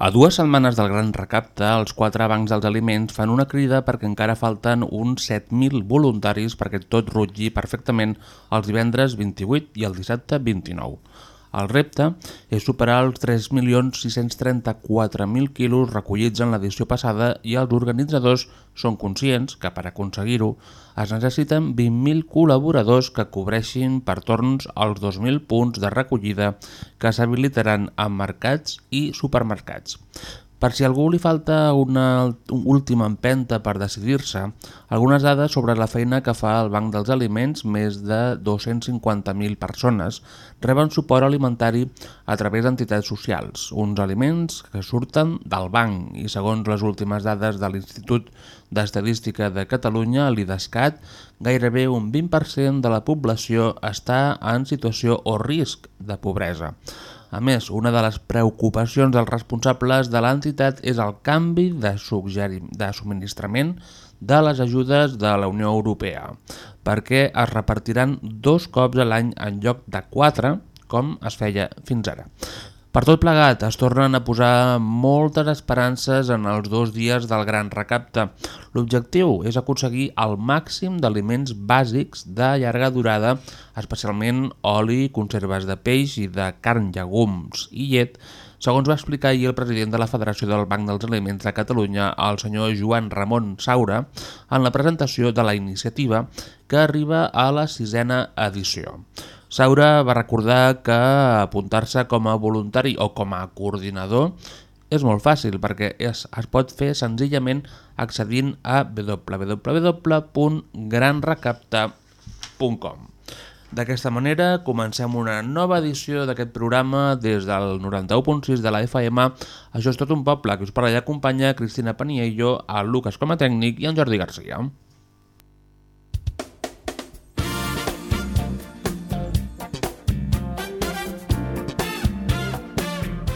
A dues setmanes del gran recapte, els quatre bancs dels aliments fan una crida perquè encara falten uns 7.000 voluntaris perquè tot rutlli perfectament els divendres 28 i el dissabte 29. El repte és superar els 3.634.000 quilos recollits en l'edició passada i els organitzadors són conscients que per aconseguir-ho es necessiten 20.000 col·laboradors que cobreixin per torns els 2.000 punts de recollida que s'habilitaran en mercats i supermercats. Per si algú li falta una última empenta per decidir-se, algunes dades sobre la feina que fa el Banc dels Aliments, més de 250.000 persones, reben suport alimentari a través d'entitats socials, uns aliments que surten del banc i segons les últimes dades de l'Institut d'Estadística de Catalunya, l'IDESCAT, gairebé un 20% de la població està en situació o risc de pobresa. A més, una de les preocupacions dels responsables de l'entitat és el canvi de, de subministrament de les ajudes de la Unió Europea, perquè es repartiran dos cops a l'any en lloc de quatre, com es feia fins ara. Per tot plegat, es tornen a posar moltes esperances en els dos dies del gran recapte. L'objectiu és aconseguir el màxim d'aliments bàsics de llarga durada, especialment oli, conserves de peix i de carn, llegums i llet, segons va explicar ahir el president de la Federació del Banc dels Aliments de Catalunya, el senyor Joan Ramon Saura, en la presentació de la iniciativa que arriba a la sisena edició. Saura va recordar que apuntar-se com a voluntari o com a coordinador és molt fàcil perquè es, es pot fer senzillament accedint a www.granrecapta.com. D'aquesta manera comencem una nova edició d'aquest programa des del 91.6 de la FM. Això és tot un poble, que us parla i acompanya Cristina Paniello, el Lucas com a tècnic i en Jordi Garcia.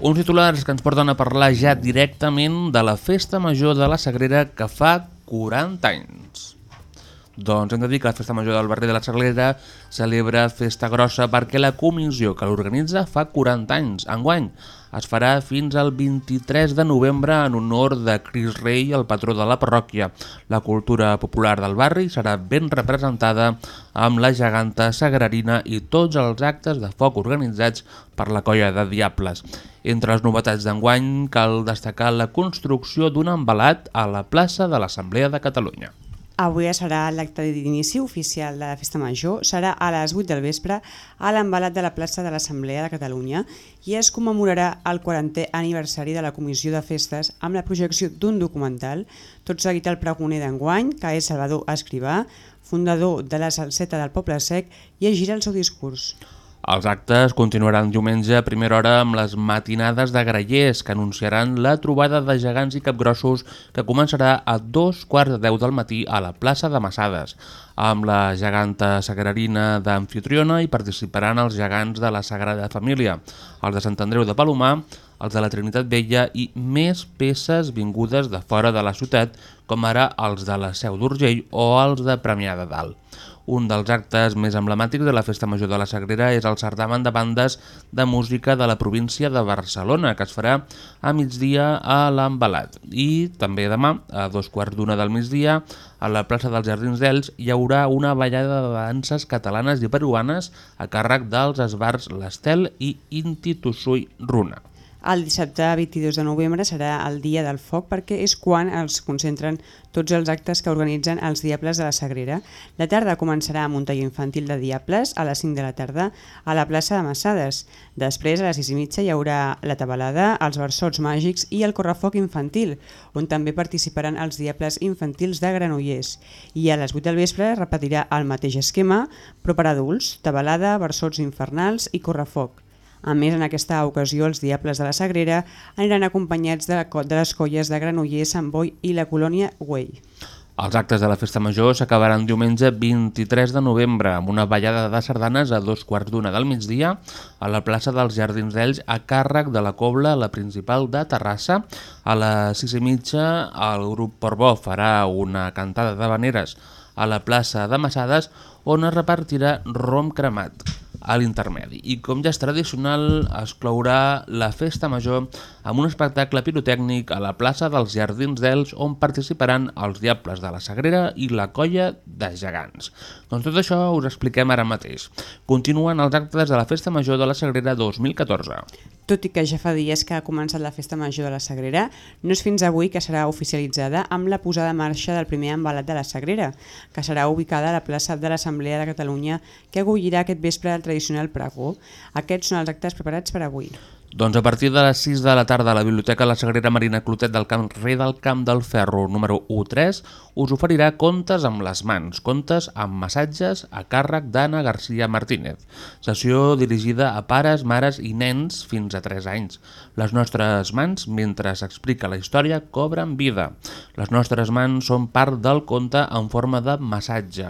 Uns titulars que ens porten a parlar ja directament de la festa major de la Sagrera que fa 40 anys. Doncs hem de dir que la Festa Major del barri de la Sagrera celebra festa grossa perquè la comissió que l'organitza fa 40 anys. Enguany es farà fins al 23 de novembre en honor de Cris Rei, el patró de la parròquia. La cultura popular del barri serà ben representada amb la geganta sagrarina i tots els actes de foc organitzats per la colla de Diables. Entre les novetats d'enguany cal destacar la construcció d'un embalat a la plaça de l'Assemblea de Catalunya. Avui serà l'acte d'inici oficial de la Festa Major. Serà a les 8 del vespre a l'embalat de la plaça de l'Assemblea de Catalunya i es commemorarà el 40è aniversari de la Comissió de Festes amb la projecció d'un documental, tot seguit el pregoner d'enguany, que és Salvador Escrivà, fundador de la Salseta del Poble Sec, llegirà el seu discurs. Els actes continuaran diumenge a primera hora amb les matinades de grallers que anunciaran la trobada de gegants i capgrossos que començarà a dos quarts de deu del matí a la plaça de Massades. Amb la geganta sagrarina d'Amfitriona hi participaran els gegants de la Sagrada Família, els de Sant Andreu de Palomar, els de la Trinitat Vella i més peces vingudes de fora de la ciutat, com ara els de la Seu d'Urgell o els de Premià de Dalt. Un dels actes més emblemàtics de la Festa Major de la Sagrera és el certamen de bandes de música de la província de Barcelona, que es farà a migdia a l'Embalat. I també demà, a dos quarts d'una del migdia, a la plaça dels Jardins d'Els hi haurà una ballada de danses catalanes i peruanes a càrrec dels esbars L'Estel i Inti Tussui Runa. El dissabte 22 de novembre serà el dia del foc perquè és quan els concentren tots els actes que organitzen els Diables de la Sagrera. La tarda començarà amb un taller infantil de Diables a les 5 de la tarda a la plaça de Massades. Després, a les 6 i mitja, hi haurà la tabalada, els versots màgics i el correfoc infantil, on també participaran els Diables infantils de Granollers. I a les 8 del vespre repetirà el mateix esquema, però per adults, tabalada, versots infernals i correfoc. A més, en aquesta ocasió, els Diables de la Sagrera aniran acompanyats de, de les colles de Granollers, Sant Boi i la colònia Güell. Els actes de la Festa Major s'acabaran diumenge 23 de novembre amb una ballada de sardanes a dos quarts d'una del migdia a la plaça dels Jardins d'Ells a càrrec de la Cobla, la principal de Terrassa. A les sis i mitja el grup Portbó farà una cantada de veneres a la plaça de Massades on es repartirà rom cremat a l'intermedi. I com ja és tradicional, es clourà la festa major amb un espectacle pirotècnic a la plaça dels Jardins d'Els on participaran els Diables de la Sagrera i la Colla de Gegants. Doncs tot això us expliquem ara mateix. Continuen els actes de la Festa Major de la Sagrera 2014. Tot i que ja fa dies que ha començat la Festa Major de la Sagrera, no és fins avui que serà oficialitzada amb la posada en marxa del primer embalat de la Sagrera, que serà ubicada a la plaça de l'Assemblea de Catalunya que acollirà aquest vespre el tradicional pregó. Aquests són els actes preparats per avui. Doncs a partir de les 6 de la tarda a la Biblioteca La Sagrera Marina Clotet del Camp Rei del Camp del Ferro número 13 us oferirà contes amb les mans, contes amb massatges a càrrec d'Anna García Martínez. Sessió dirigida a pares, mares i nens fins a 3 anys. Les nostres mans, mentre s'explica la història, cobren vida. Les nostres mans són part del conte en forma de massatge.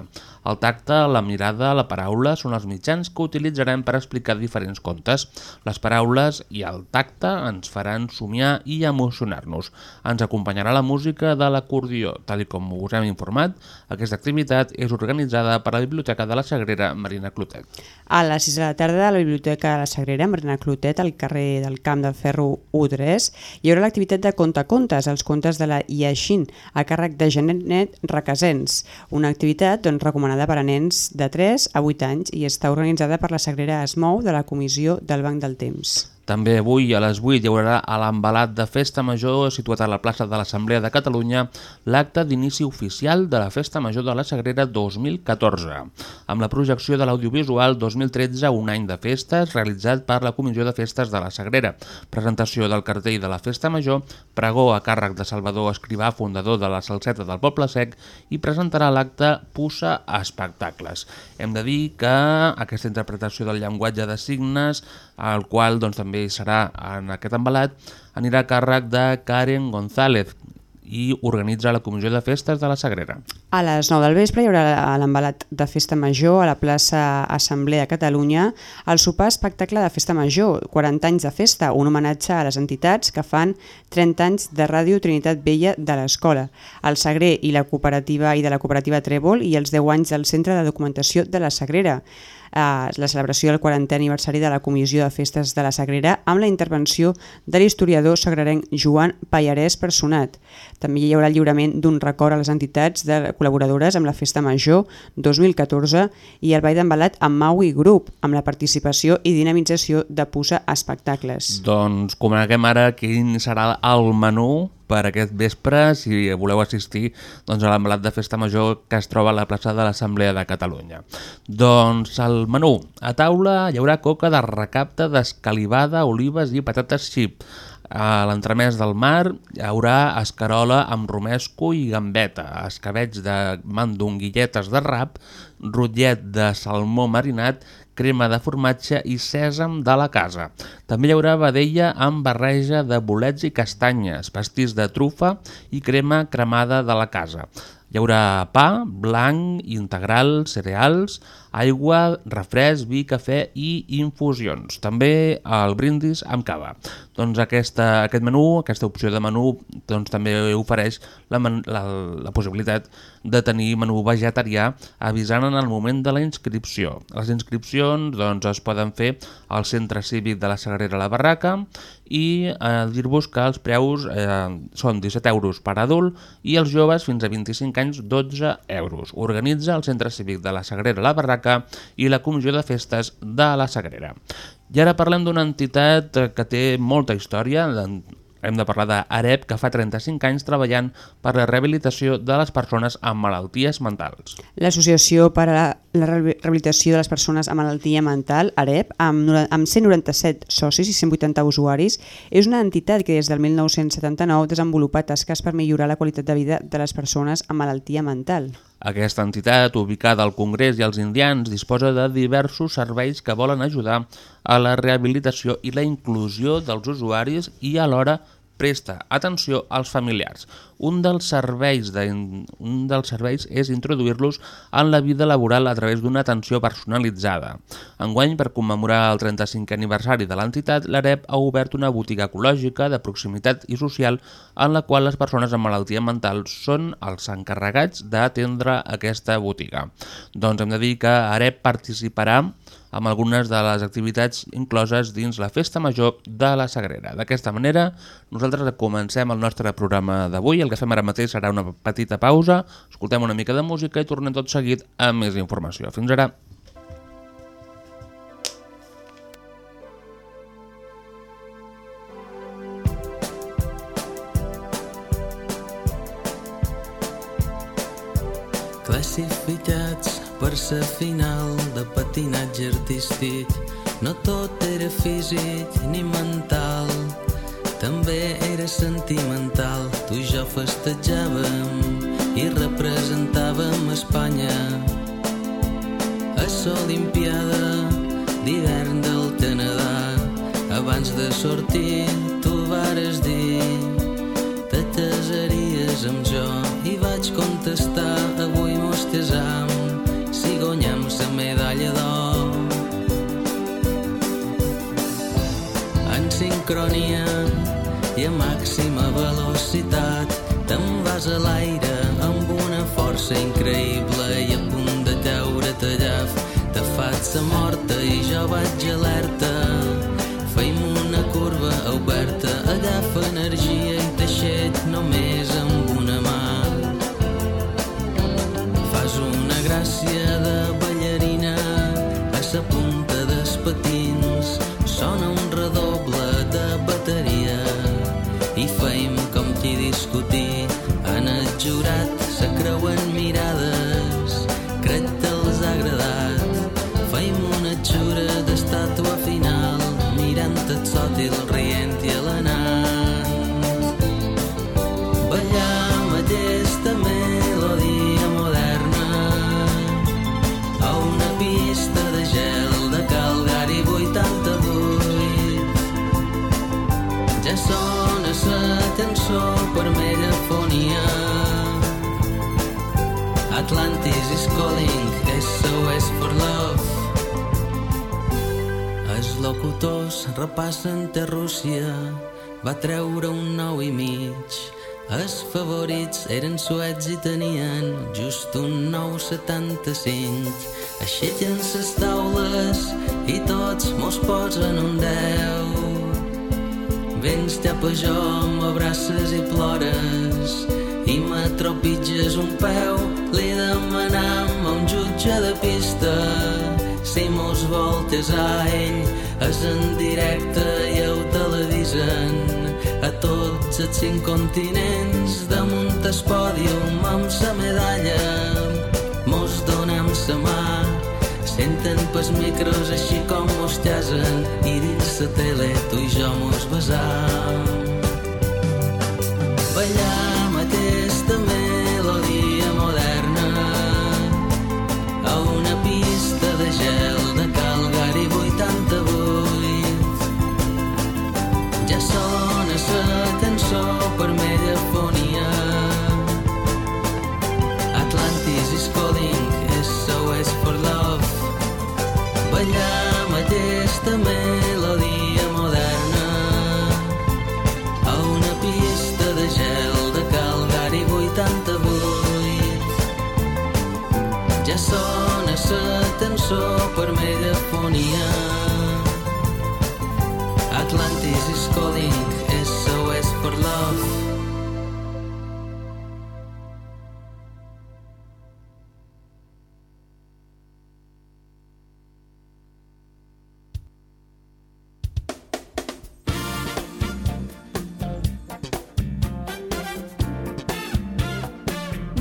El tacte, la mirada, la paraula són els mitjans que utilitzarem per explicar diferents contes. Les paraules i el tacte ens faran somiar i emocionar-nos. Ens acompanyarà la música de l'acordió. Tal com us hem informat, aquesta activitat és organitzada per la Biblioteca de la Sagrera Marina Clotet. A les 6 de la tarda a la Biblioteca de la Sagrera Marina Clotet, al carrer del Camp del Ferro U3, hi haurà l'activitat de contacontes, els contes de la Iaixin, a càrrec de Janet Requesens, una activitat doncs, recomanada per a nens de 3 a 8 anys i està organitzada per la Sagrera Esmou de la Comissió del Banc del Temps. També avui a les 8 hi haurà a l'embalat de Festa Major, situat a la plaça de l'Assemblea de Catalunya, l'acte d'inici oficial de la Festa Major de la Sagrera 2014, amb la projecció de l'audiovisual 2013 Un any de festes, realitzat per la Comissió de Festes de la Sagrera, presentació del cartell de la Festa Major, pregó a càrrec de Salvador Escrivà, fundador de la Salseta del Poble Sec, i presentarà l'acte Pussa a Espectacles. Hem de dir que aquesta interpretació del llenguatge de signes, el qual doncs, també serà en aquest embalat, anirà a càrrec de Karen González i organitza la Comissió de Festes de la Sagrera. A les 9 del vespre hi haurà l'embalat de Festa Major a la plaça Assemblea de Catalunya el sopar espectacle de Festa Major, 40 anys de festa, un homenatge a les entitats que fan 30 anys de Ràdio Trinitat Vella de l'Escola, el Sagrer i la cooperativa i de la cooperativa Trèvol i els 10 anys del Centre de Documentació de la Sagrera la celebració del 40è aniversari de la Comissió de Festes de la Sagrera amb la intervenció de l'historiador sagrerenc Joan Pallarès Personat. També hi haurà el lliurament d'un record a les entitats de col·laboradores amb la Festa Major 2014 i el Ball d'Embalat amb Maui Group, amb la participació i dinamització de Pusa Espectacles. Doncs comuniquem ara quin serà el menú per aquest vespre si voleu assistir doncs, a l'embalat de Festa Major que es troba a la plaça de l'Assemblea de Catalunya. Doncs el menú. A taula hi haurà coca de recapte d'escalivada, olives i patates xip. A l'entremès del mar hi haurà escarola amb romesco i gambeta, escabeig de mandonguilletes de rap, rotllet de salmó marinat, crema de formatge i sèsam de la casa. També hi haurà vedella amb barreja de bolets i castanyes, pastís de trufa i crema cremada de la casa. Hi haurà pa, blanc, integral, cereals, aigua, refresc, vi, cafè i infusions. També el brindis amb cava. Doncs aquesta, aquest menú, aquesta opció de menú, doncs també ofereix la, la, la possibilitat de tenir menú vegetarià avisant en el moment de la inscripció. Les inscripcions doncs, es poden fer al Centre Cívic de la Sagrera La Barraca i eh, dir-vos que els preus eh, són 17 euros per adult i els joves fins a 25 anys 12 euros. Organitza el Centre Cívic de la Sagrera La Barraca i la Comissió de Festes de la Sagrera. I ara parlem d'una entitat eh, que té molta història, hem de parlar d'AREP, que fa 35 anys treballant per la rehabilitació de les persones amb malalties mentals. L'Associació per a la, la Rehabi- Rehabilitació de les Persones amb Malaltia Mental, AREP, amb, amb 197 socis i 180 usuaris, és una entitat que des del 1979 desenvolupa tasques per millorar la qualitat de vida de les persones amb malaltia mental. Aquesta entitat, ubicada al Congrés i als Indians, disposa de diversos serveis que volen ajudar a la rehabilitació i la inclusió dels usuaris i alhora presta atenció als familiars. Un dels serveis, de, un dels serveis és introduir-los en la vida laboral a través d'una atenció personalitzada. Enguany, per commemorar el 35è aniversari de l'entitat, l'AREP ha obert una botiga ecològica de proximitat i social en la qual les persones amb malaltia mental són els encarregats d'atendre aquesta botiga. Doncs hem de dir que AREP participarà amb algunes de les activitats incloses dins la Festa Major de la Sagrera. D'aquesta manera, nosaltres comencem el nostre programa d'avui. El que fem ara mateix serà una petita pausa, escoltem una mica de música i tornem tot seguit amb més informació. Fins ara. Classificats sa final de patinatge artístic. No tot era físic ni mental també era sentimental. Tu i jo festejàvem i representàvem Espanya. A l'Olimpiada d'hivern del Canadà. Abans de sortir tu vares dir te casaries amb jo i vaig contestar avui mos casam si guanyem la medalla d'or. En sincronia i a màxima velocitat te'n vas a l'aire amb una força increïble i a punt de llaf. Te faig sa morta i jo vaig alerta Atlantis is calling SOS for love. Els locutors repassen de Rússia va treure un nou i mig els favorits eren suets i tenien just un 9,75 aixequen ses taules i tots mos posen un 10 Vens cap a jo, m'abraces i plores i m'atropitges un peu. Li demanam a un jutge de pista si mos vol tesar ell és en directe i ho televisen a tots els cinc continents damunt el pòdium amb sa medalla mos donem sa mà Senten pels micros així com mos llasen i dins la tele tu i jo mos besam. Ballam aquesta melodia moderna a una pista de gel la tensó per megafonia. Atlantis is calling, SOS for love.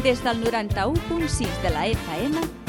des del 91.6 de la EFM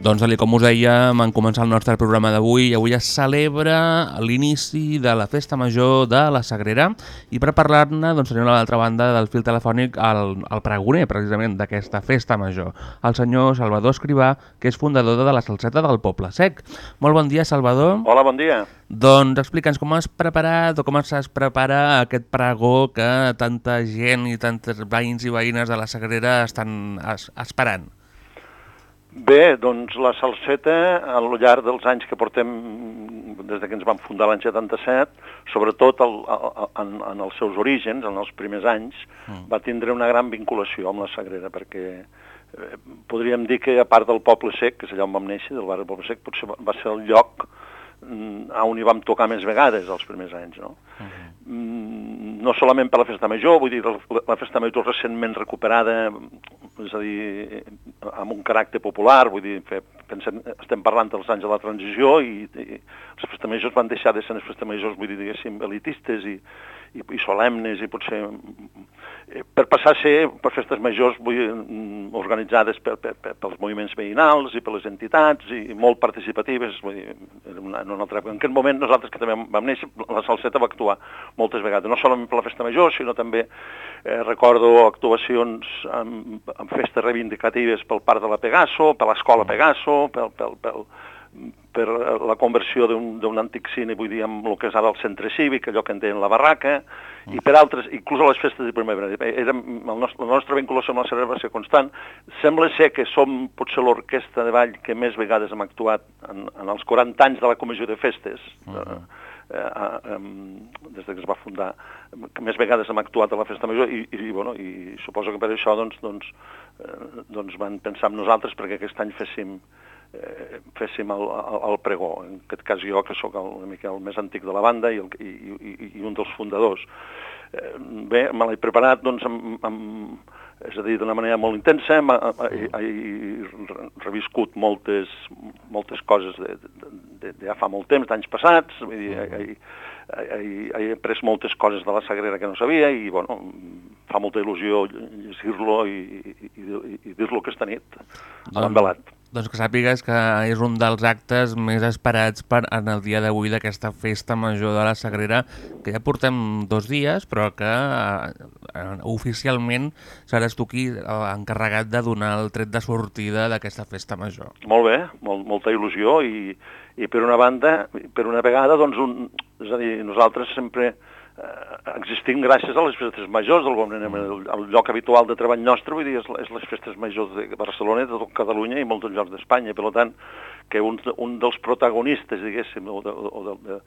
Doncs, tal com us dèiem, en començar el nostre programa d'avui, avui es celebra l'inici de la Festa Major de la Sagrera i per parlar-ne doncs, tenim a l'altra banda del fil telefònic el, el pregoner, precisament, d'aquesta Festa Major, el senyor Salvador Escrivà, que és fundador de la Salseta del Poble Sec. Molt bon dia, Salvador. Hola, bon dia. Doncs explica'ns com has preparat o com es prepara aquest pregó que tanta gent i tantes veïns i veïnes de la Sagrera estan es, esperant. Bé, doncs la salseta, al llarg dels anys que portem, des de que ens vam fundar l'any 77, sobretot el, el, en, en els seus orígens, en els primers anys, mm. va tindre una gran vinculació amb la Sagrera, perquè eh, podríem dir que a part del Poble Sec, que és allà on vam néixer, del barri del Poble Sec, potser va ser el lloc mm, on hi vam tocar més vegades els primers anys, no? Uh -huh. mm, no solament per la festa major, vull dir, la, festa major recentment recuperada, és a dir, amb un caràcter popular, vull dir, pensem, estem parlant dels anys de la transició i, i les festes majors van deixar de ser les festes majors, vull dir, diguéssim, elitistes i, i, i solemnes i potser per passar a ser per festes majors vull, mm, organitzades per, per, per, pels moviments veïnals i per les entitats i, i molt participatives vull dir, en, una, en, una altra... en aquest moment nosaltres que també vam néixer la Salseta va actuar moltes vegades, no solament per la festa major sinó també eh, recordo actuacions amb, amb festes reivindicatives pel parc de la Pegaso, per l'escola Pegaso, pel, pel, pel, per la conversió d'un antic cine, vull dir, amb el que és ara el centre cívic, allò que en deien la barraca, mm. i per altres, inclús a les festes de primavera. Era, el nostre, la nostra vinculació amb la Sagrera va ser constant. Sembla ser que som potser l'orquestra de ball que més vegades hem actuat en, en els 40 anys de la comissió de festes, mm -hmm. eh, eh, eh, des que es va fundar, que més vegades hem actuat a la festa major i, i, bueno, i suposo que per això doncs, doncs, eh, doncs van pensar en nosaltres perquè aquest any féssim eh, féssim el, el, el pregó. En aquest cas jo, que sóc el, una mica el més antic de la banda i, el, i, i, i un dels fundadors. Eh, bé, me l'he preparat doncs, amb, amb, és a dir, d'una manera molt intensa, he, he reviscut moltes, moltes coses de, de, de, de fa molt temps, d'anys passats, vull dir, he, he, he après moltes coses de la Sagrera que no sabia i, bueno, fa molta il·lusió llegir-lo i, i, i, i dir-lo aquesta nit, l'envelat. Doncs que sàpigues que és un dels actes més esperats per, en el dia d'avui d'aquesta festa major de la Sagrera, que ja portem dos dies, però que eh, oficialment seràs tu qui eh, encarregat de donar el tret de sortida d'aquesta festa major. Molt bé, molt, molta il·lusió i, i per una banda, per una vegada, doncs, un, és a dir, nosaltres sempre eh, existint gràcies a les festes majors, del el, el lloc habitual de treball nostre, vull dir, és, és les festes majors de Barcelona, de tot Catalunya i molts llocs d'Espanya, per tant, que un, un dels protagonistes, diguéssim, o de, o de, de,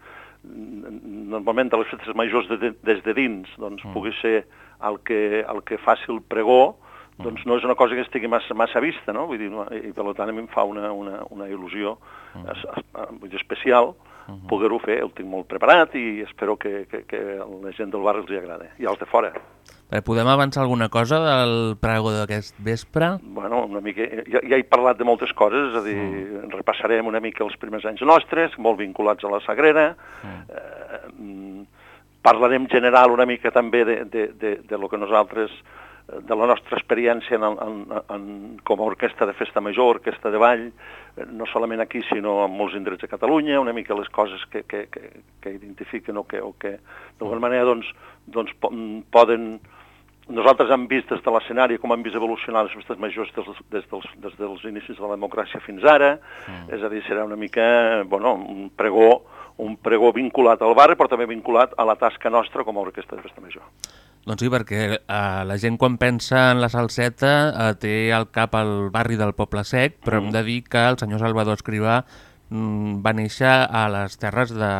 normalment de les festes majors de, de, des de dins, doncs mm. pugui ser el que, el que faci el pregó, doncs no és una cosa que estigui massa, massa vista, no? Vull dir, i per tant a mi em fa una, una, una il·lusió mm. es, es, vull dir, especial uh -huh. poder-ho fer, el tinc molt preparat i espero que, que, que la gent del barri els hi agrada, i els de fora. Bé, podem avançar alguna cosa del pregó d'aquest vespre? Bueno, una mica, ja, ja he parlat de moltes coses, és a dir, mm. repassarem una mica els primers anys nostres, molt vinculats a la Sagrera, mm. eh, parlarem general una mica també de, de, de, de lo que nosaltres de la nostra experiència en, en, en, com a orquestra de festa major, orquestra de ball, eh, no solament aquí, sinó en molts indrets de Catalunya, una mica les coses que, que, que, que identifiquen o que, o que d'alguna manera doncs, doncs poden... Nosaltres hem vist des de l'escenari com hem vist evolucionar les festes majors des, des, dels, des dels inicis de la democràcia fins ara, mm. és a dir, serà una mica bueno, un pregó un pregó vinculat al barri, però també vinculat a la tasca nostra com a orquestra de festa major. Doncs sí, perquè eh, la gent quan pensa en la salseta eh, té al cap el barri del Poble Sec, però mm. hem de dir que el senyor Salvador Escrivà mm, va néixer a les terres de,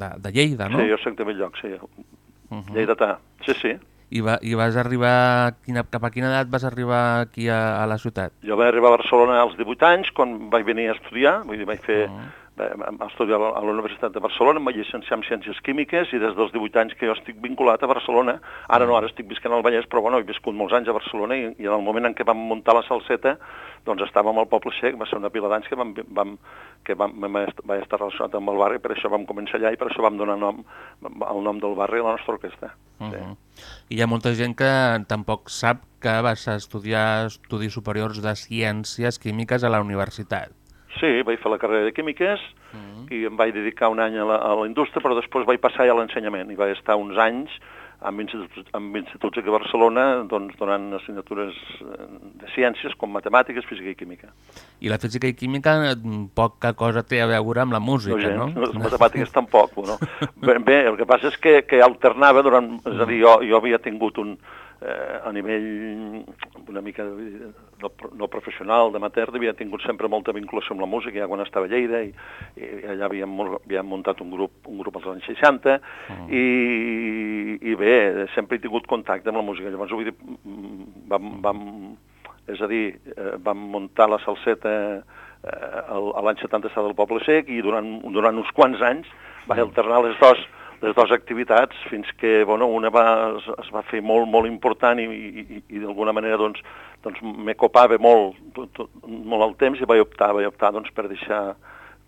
de, de Lleida, no? Sí, jo soc de Belllloc, sí. Uh -huh. Lleidatà, sí, sí. I, va, I vas arribar, quina, cap a quina edat vas arribar aquí a, a la ciutat? Jo vaig arribar a Barcelona als 18 anys, quan vaig venir a estudiar, vull dir, vaig fer, uh -huh. Vam estudiar a la- a Universitat de Barcelona, em vaig llicenciar en Ciències Químiques i des dels 18 anys que jo estic vinculat a Barcelona, ara no, ara estic visquent al Vallès, però bueno, he viscut molts anys a Barcelona i, i en el moment en què vam muntar la salseta, doncs estàvem al Poble Sec, va ser una pila d'anys que, vam, vam, que vam, vam est- va estar relacionat amb el barri, per això vam començar allà i per això vam donar nom, el nom del barri a la nostra orquestra. Uh -huh. I hi ha molta gent que tampoc sap que vas a estudiar estudis superiors de ciències químiques a la universitat. Sí, vaig fer la carrera de Químiques Mm. i em vaig dedicar un any a la, a la indústria, però després vaig passar ja a l'ensenyament i vaig estar uns anys amb instituts, amb instituts aquí a Barcelona doncs, donant assignatures eh, de ciències com matemàtiques, física i química. I la física i química mm, poca cosa té a veure amb la música, no? gens, les matemàtiques tampoc. Bueno. Bé, bé, el que passa és que, que alternava durant... És a dir, jo, jo havia tingut un, eh, a nivell una mica de- no, no professional, d'amateur, havia tingut sempre molta vinculació amb la música, ja quan estava a Lleida, i, i allà havíem, havíem muntat un grup, un grup als anys 60, i, i bé, sempre he tingut contacte amb la música. Llavors, vull dir, mm, vam, vam, és a dir, eh, vam muntar la salseta eh, a l'any 77 del Poble Sec i durant, durant uns quants anys va alternar les dos, les dues activitats fins que bueno, una va, es, es va fer molt, molt important i, i, i d'alguna manera doncs, doncs me copava molt, tot, tot, molt el temps i vaig optar, vaig optar doncs, per deixar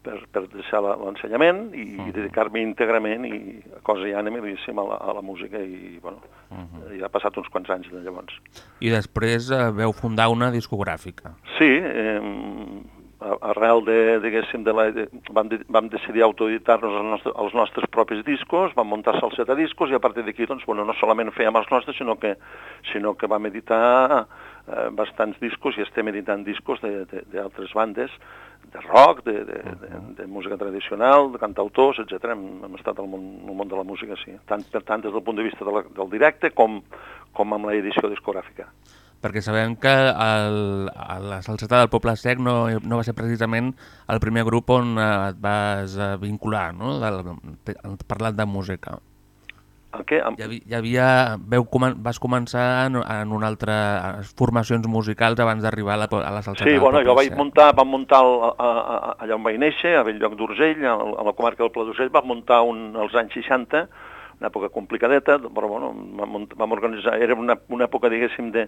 per, per deixar l'ensenyament i, i dedicar-me íntegrament i a cosa ja anem diguéssim, a la, a la música i bueno, ja ha passat uns quants anys de llavors. I després eh, veu fundar una discogràfica. Sí, eh, arrel de, diguéssim, de la, de, vam, de, vam decidir autoeditar-nos els, nostres, els nostres propis discos, vam muntar salseta discos i a partir d'aquí, doncs, bueno, no solament fèiem els nostres, sinó que, sinó que vam editar eh, bastants discos i estem editant discos de- de- d'altres bandes, de rock, de, de, de, de música tradicional, de cantautors, etc. Hem, hem estat al món, al món de la música, sí. Tant, per tant, des del punt de vista de la, del directe com, com amb l'edició discogràfica. Perquè sabem que el, la salseta del Poble Sec no, no va ser precisament el primer grup on eh, et vas eh, vincular, no? Del, parlant de música. El què? Hi havia, hi havia veu, vas començar en, en una altra eh, formacions musicals abans d'arribar a, la, a la salseta Sí, bueno, jo vaig muntar, vam muntar el, a, a, allà on vaig néixer, a Belllloc d'Urgell, a, a la comarca del Pla d'Urgell, vam muntar un, als anys 60, una època complicadeta, però bueno, vam, organitzar, era una, una època, diguéssim, de,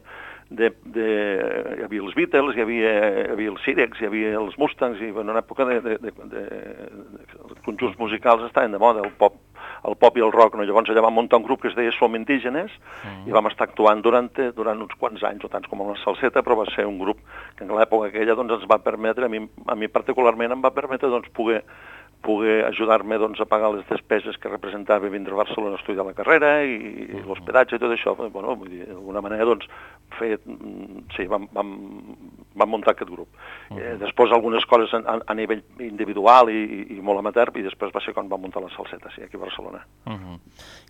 de, de, hi havia els Beatles, hi havia, hi havia els Sirex, hi havia els Mustangs, i bueno, una època de, de, de, de, de, conjunts musicals estaven de moda, el pop, el pop i el rock, no? llavors allà vam muntar un grup que es deia Som Indígenes i vam estar actuant durant, durant uns quants anys, o tants com la salseta, però va ser un grup que en l'època aquella doncs, ens va permetre, a mi, a mi particularment em va permetre doncs, poder poder ajudar-me doncs, a pagar les despeses que representava vindre a Barcelona a estudiar la carrera i, i l'hospedатge i tot això. Bueno, d'alguna manera, doncs, fer, mm, sí, vam, vam, vam muntar aquest grup. eh, després algunes coses a, a, a nivell individual i, i, i molt amateur, i després va ser quan vam muntar la salseta, sí, aquí a Barcelona. Uh -huh.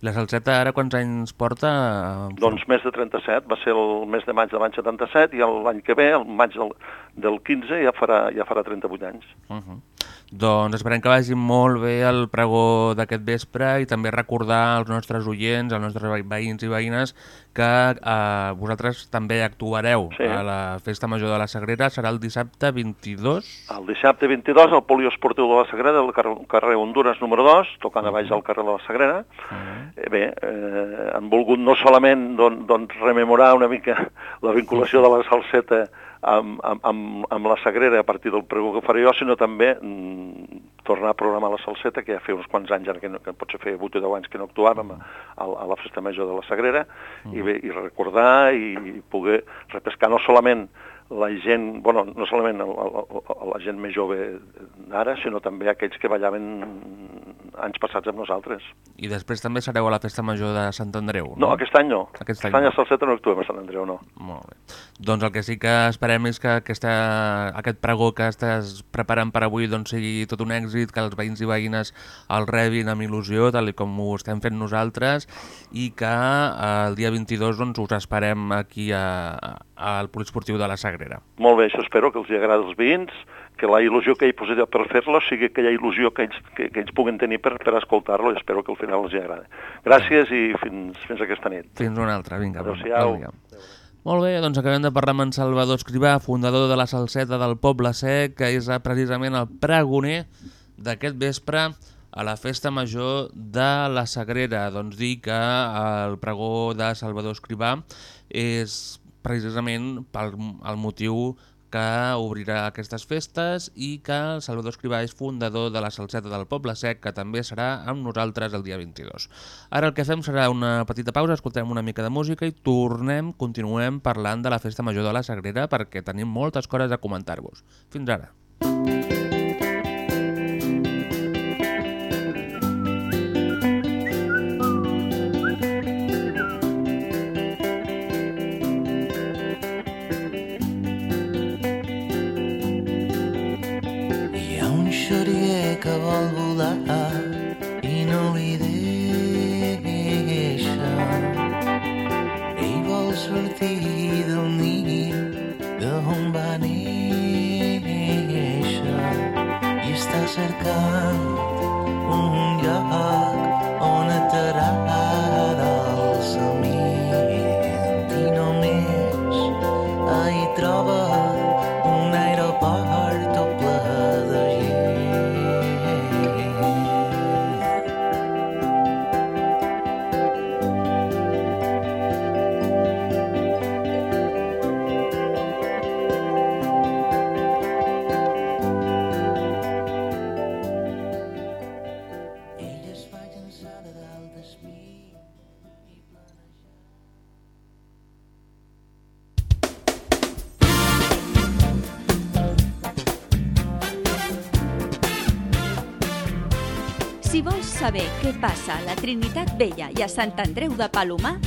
I la salseta ara quants anys porta? Doncs més de 37, va ser el mes de maig de l'any 77 i l'any que ve, el maig del, del 15, ja farà, ja farà 38 anys. Uh -huh. Doncs esperem que vagi molt bé el pregó d'aquest vespre i també recordar als nostres oients, als nostres ve- veïns i veïnes que eh, vosaltres també actuareu Sí. a la Festa Major de la Sagrera. Serà el dissabte 22. El dissabte 22 al poliesportiu de la Sagrera, al carrer, carrer Honduras número 2, tocant a baix al carrer de la Sagrera. Eh, bé, eh, han volgut no solament don, doncs, rememorar una mica la vinculació de la salseta amb, amb, amb, amb la Sagrera a partir del pregó que faré jo, sinó també mm, tornar a programar la salseta, que ja feia uns quants anys, ara que, no, que potser feia 8 o 10 anys que no actuàvem a, a, a la festa major de la Sagrera, i, bé, i recordar i, i poder repescar no solament la gent, bueno, no solament el, el, el, la gent més jove d'ara, sinó també aquells que ballaven anys passats amb nosaltres. I després també sereu a la Festa Major de Sant Andreu, No, no? aquest any no. Aquest any any no. a Salseta no actuem a Sant Andreu, no. Molt bé. Doncs el que sí que esperem és que aquesta, aquest pregó que estàs preparant per avui doncs, sigui tot un èxit, que els veïns i veïnes el rebin amb il·lusió, tal com ho estem fent nosaltres, i que eh, el dia 22 doncs, us esperem aquí al Poliesportiu de la Sagrera. Molt bé, això espero que els hi agradi als veïns, que la il·lusió que hi posi per fer-lo sigui aquella il·lusió que ells, que, que ells puguen tenir per, per escoltar-lo i espero que al final els hi agradi. Gràcies i fins, fins aquesta nit. Fins una altra, vinga. Adéu-siau. Molt bé, doncs acabem de parlar amb en Salvador Escrivà, fundador de la Salseta del Poble Sec, que és precisament el pregoner d'aquest vespre a la festa major de la Sagrera. Doncs dir que el pregó de Salvador Escrivà és precisament pel el motiu que obrirà aquestes festes i que Salvador Escrivà és fundador de la Salseta del Poble Sec, que també serà amb nosaltres el dia 22. Ara el que fem serà una petita pausa, escoltem una mica de música i tornem, continuem parlant de la Festa Major de la Sagrera perquè tenim moltes coses a comentar-vos. Fins ara. Hi què passa a la Trinitat Vella i a Sant Andreu de Palomar,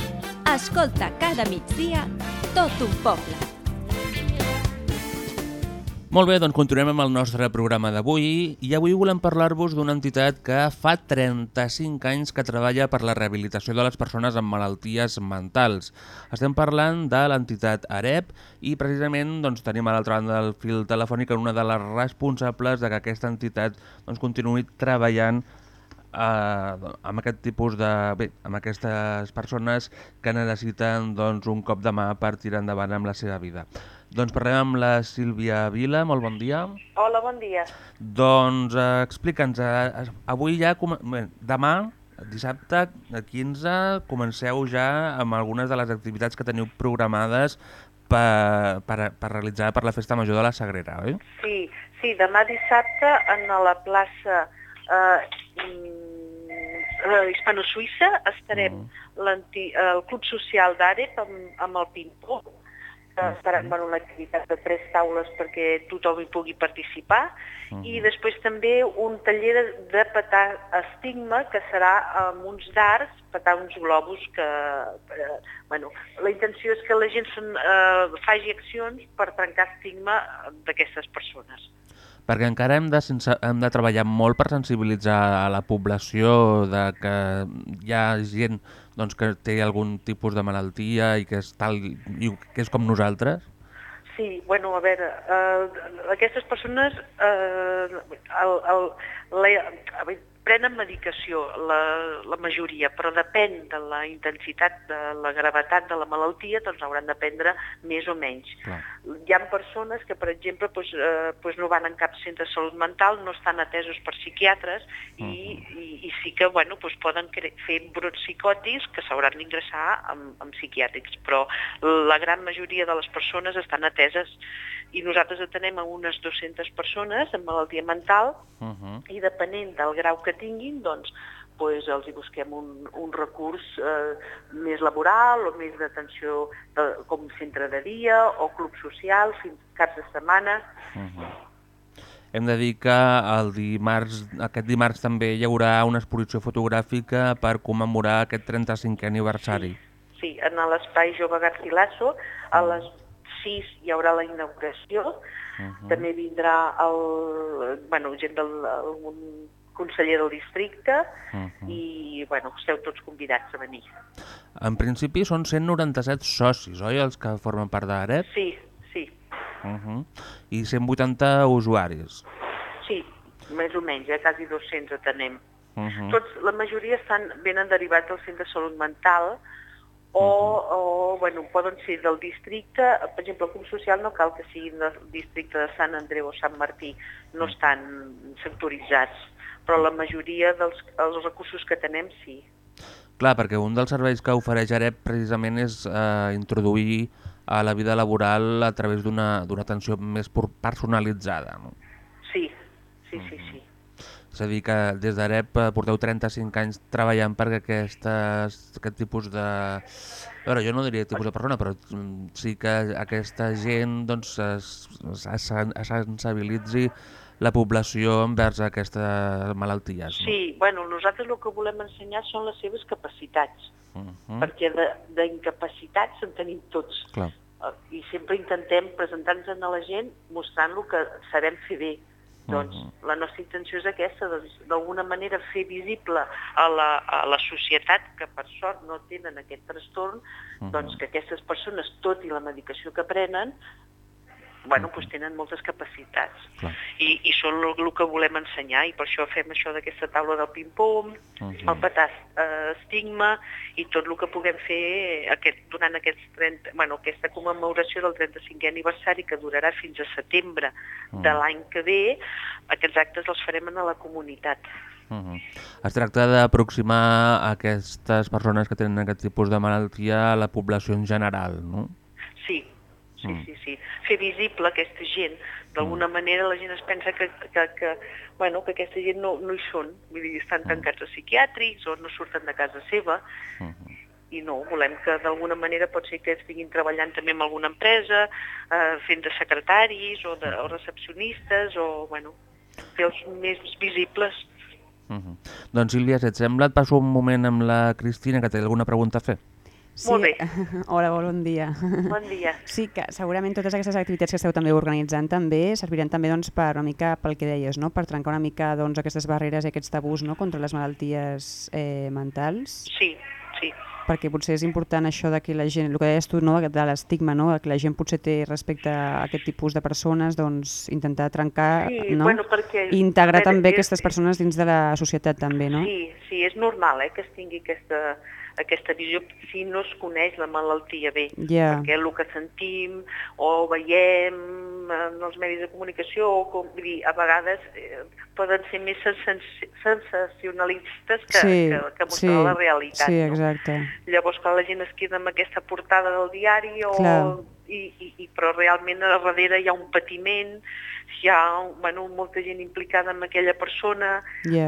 escolta cada migdia tot un poble. Molt bé, doncs continuem amb el nostre programa d'avui i avui volem parlar-vos d'una entitat que fa 35 anys que treballa per la rehabilitació de les persones amb malalties mentals. Estem parlant de l'entitat AREP i precisament doncs, tenim a l'altra banda del fil telefònic una de les responsables de que aquesta entitat doncs, continuï treballant eh, amb aquest tipus de... Bé, amb aquestes persones que necessiten doncs, un cop de mà per tirar endavant amb la seva vida. Doncs parlem amb la Sílvia Vila, molt bon dia. Hola, bon dia. Doncs eh, explica'ns, eh, avui ja, com... bé, demà, dissabte, a 15, comenceu ja amb algunes de les activitats que teniu programades per, per, per realitzar per la Festa Major de la Sagrera, oi? Sí, sí, demà dissabte en la plaça eh, mm, eh, Hispano-Suïssa estarem Mm. l'anti- el Club Social d'Àrep amb, amb el pintor, que estarà bueno, una activitat de tres taules perquè tothom hi pugui participar, i després també un taller de, de petar estigma, que serà amb uns dards, petar uns globus que... Eh, bueno, la intenció és que la gent se'n, eh, faci accions per trencar estigma d'aquestes persones. Perquè encara hem de, sense, hem de treballar molt per sensibilitzar a la població de que hi ha gent doncs, que té algun tipus de malaltia i que és, tal, i que és com nosaltres. Sí, bueno, a veure, eh, aquestes persones eh, el, el, la, prenen medicació, la, la majoria, però depèn de la intensitat, de la gravetat de la malaltia, doncs hauran de prendre més o menys. Clar. Hi ha persones que, per exemple, doncs, eh, doncs no van en cap centre de salut mental, no estan atesos per psiquiatres i, i, i sí que bueno, doncs poden fer brots psicòtics que s'hauran d'ingressar amb, amb psiquiàtrics, però la gran majoria de les persones estan ateses i nosaltres atenem a unes 200 persones amb malaltia mental Uh -huh. i depenent del grau que tinguin, doncs, pues els hi busquem un, un recurs eh, més laboral o més d'atenció com centre de dia o club social, fins caps de setmana. Hem de dir que el dimarts, aquest dimarts també hi haurà una exposició fotogràfica per commemorar aquest 35è aniversari. Sí, en l'espai Jove Garcilaso, a les 6 hi haurà la inauguració, també vindrà el, bueno, gent del algun conseller del districte i bueno, esteu tots convidats a venir. En principi són 197 socis, oi, els que formen part d'AREP? Sí, sí, Uh -huh. I 180 usuaris. sí, més o menys, eh? quasi 200 atenem. Uh -huh. Tots, la majoria estan, venen derivats del centre de salut mental o, o bueno, poden ser del districte, per exemple, el Club Social no cal que sigui del districte de Sant Andreu o Sant Martí, no estan sectoritzats, però la majoria dels els recursos que tenem sí. Clar, perquè un dels serveis que ofereix AREP precisament és eh, introduir a la vida laboral a través d'una atenció més personalitzada. No? Sí, sí, sí, sí. És a dir, que des d'AREP eh, porteu 35 anys treballant perquè aquestes, aquest tipus de... A veure, jo no diria tipus de persona, però mm, sí que aquesta gent doncs, es, es, es, es sensibilitzi la població envers aquestes malalties. No? Sí, bueno, nosaltres el que volem ensenyar són les seves capacitats, Uh -huh. perquè de- d'incapacitats en tenim tots. Clar. Eh, I sempre intentem presentar-nos a la gent mostrant-lo que sabem fer bé. Doncs Mhm. la nostra intenció és aquesta, doncs, d'alguna manera fer visible a la, a la societat que per sort no tenen aquest trastorn, Mhm. doncs que aquestes persones, tot i la medicació que prenen, bueno, doncs tenen moltes capacitats. Clar. I, i són el, el que volem ensenyar i per això fem això d'aquesta taula del ping-pong, Mhm. el petar eh, estigma i tot el que puguem fer aquest, durant aquests 30, bueno, aquesta commemoració del 35è aniversari que durarà fins a setembre de Mhm. l'any que ve, aquests actes els farem a la comunitat. Uh -huh. Es tracta d'aproximar aquestes persones que tenen aquest tipus de malaltia a la població en general, no? Sí, sí, Mm. sí, sí. Fer visible aquesta gent. D'alguna manera la gent es pensa que, que, que, bueno, que aquesta gent no, no hi són. Vull dir, estan tancats a psiquiàtrics o no surten de casa seva. Uh -huh. I no, volem que d'alguna manera pot ser que estiguin treballant també en alguna empresa, eh, fent de secretaris o, de, o recepcionistes o, bueno, fer-los més visibles. Uh -huh. Doncs Sílvia, si et sembla, et passo un moment amb la Cristina, que té alguna pregunta a fer. Sí. Molt bé. Hola, bon dia. Bon dia. Sí, que segurament totes aquestes activitats que esteu també organitzant també serviran també doncs, per una mica pel que deies, no? per trencar una mica doncs, aquestes barreres i aquests tabús no? contra les malalties eh, mentals, Sí, sí. perquè potser és important això de que la gent, el que deies tu, no? de l'estigma, no? que la gent potser té respecte a aquest tipus de persones, doncs intentar trencar Sí, no? bueno, perquè- i integrar veure, també és- aquestes persones dins de la societat també, no? Sí, sí, és normal eh, que es tingui aquesta, aquesta visió si no es coneix la malaltia bé, Ja. perquè el que sentim o veiem en els medis de comunicació, o com, vull dir, a vegades eh, poden ser més sens sensacionalistes que, sí, que, que mostrar sí, la realitat. Sí, no? exacte. Llavors, clar, la gent es queda amb aquesta portada del diari, o, Clar. i, i, i, però realment a darrere hi ha un patiment, hi ha bueno, molta gent implicada en aquella persona,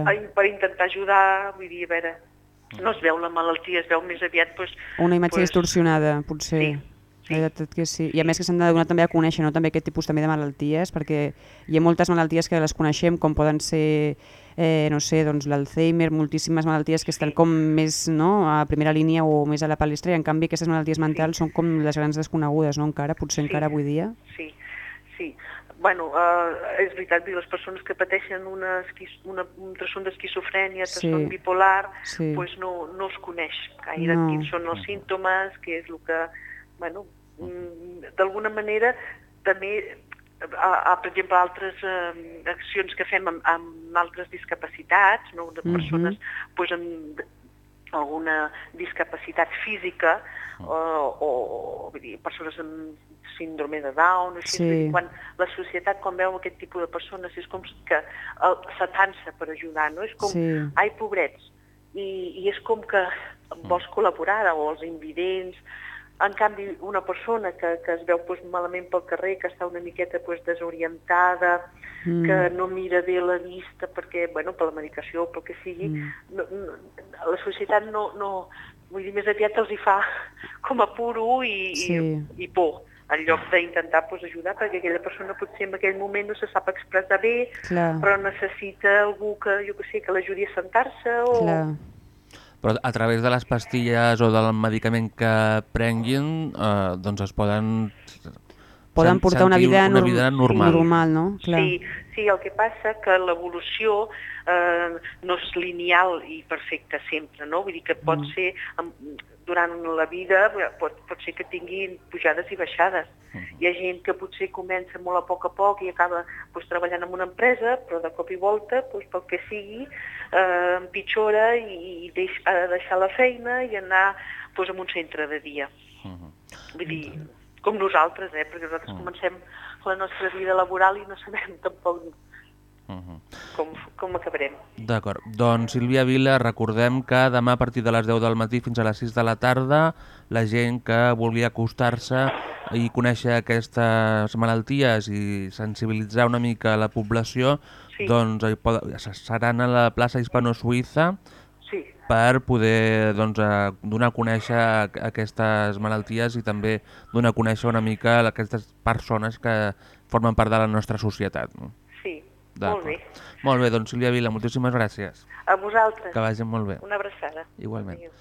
ai, per intentar ajudar, vull dir, a veure, no es veu la malaltia, es veu més aviat... Doncs, Una imatge pues, distorsionada, potser. sí, La veritat que sí. I a més que s'han de donar també a conèixer no? també aquest tipus també de malalties, perquè hi ha moltes malalties que les coneixem, com poden ser eh, no sé, doncs l'Alzheimer, moltíssimes malalties que estan com més no, a primera línia o més a la palestra, i en canvi aquestes malalties mentals són com les grans desconegudes, no? encara, potser Sí. encara avui dia. Sí, sí. Bueno, eh, és veritat, dir, les persones que pateixen una, esquis, una, un trastorn d'esquizofrènia, Sí. trastorn bipolar, Sí. pues no, no es coneix gaire No. quins són els símptomes, què és el que... Bueno, mm, d'alguna manera també a, a, per exemple, altres eh, accions que fem amb, amb altres discapacitats, no? de Mhm. persones pues, amb alguna discapacitat física o, o vull dir, persones amb síndrome de Down, així, Sí. quan la societat, quan veu aquest tipus de persones, és com que el, s'atansa per ajudar, no? És com, Sí. ai, pobrets, i, i és com que vols col·laborar, o els invidents, en canvi, una persona que, que es veu pues, malament pel carrer, que està una miqueta pues, desorientada, Mm. que no mira bé la vista perquè, bueno, per la medicació o pel que sigui, Mm. no, no, la societat no, no, vull dir, més aviat els hi fa com a puro i, Sí. i, i por, en lloc d'intentar pues, ajudar, perquè aquella persona potser en aquell moment no se sap expressar bé, Clar. però necessita algú que, jo que sé, que l'ajudi a sentar-se o... Clar. Però a través de les pastilles o del medicament que prenguin, eh, doncs es poden... Poden portar una vida, una vida normal. normal no? Clar. Sí, sí, el que passa que l'evolució eh, no és lineal i perfecta sempre, no? Vull dir que pot Mm. ser, amb, durant la vida pot, pot ser que tinguin pujades i baixades. Hi ha gent que potser comença molt a poc a poc i acaba doncs, treballant en una empresa, però de cop i volta, doncs, pel que sigui, eh, empitjora i deix, ha de deixar la feina i anar doncs, a un centre de dia. Vull dir, com nosaltres, eh? perquè nosaltres comencem la nostra vida laboral i no sabem tampoc com, com acabarem. D'acord. Doncs Sílvia Vila, recordem que demà a partir de les 10 del matí fins a les 6 de la tarda la gent que vulgui acostar-se i conèixer aquestes malalties i sensibilitzar una mica la població Sí. doncs seran a la plaça Hispano-Suïssa Sí. per poder doncs, donar a conèixer aqu- aquestes malalties i també donar a conèixer una mica aquestes persones que formen part de la nostra societat. No? Molt bé. Molt bé, doncs Sílvia Vila, moltíssimes gràcies. A vosaltres. Que vagi molt bé. Una abraçada. Igualment. Adéu.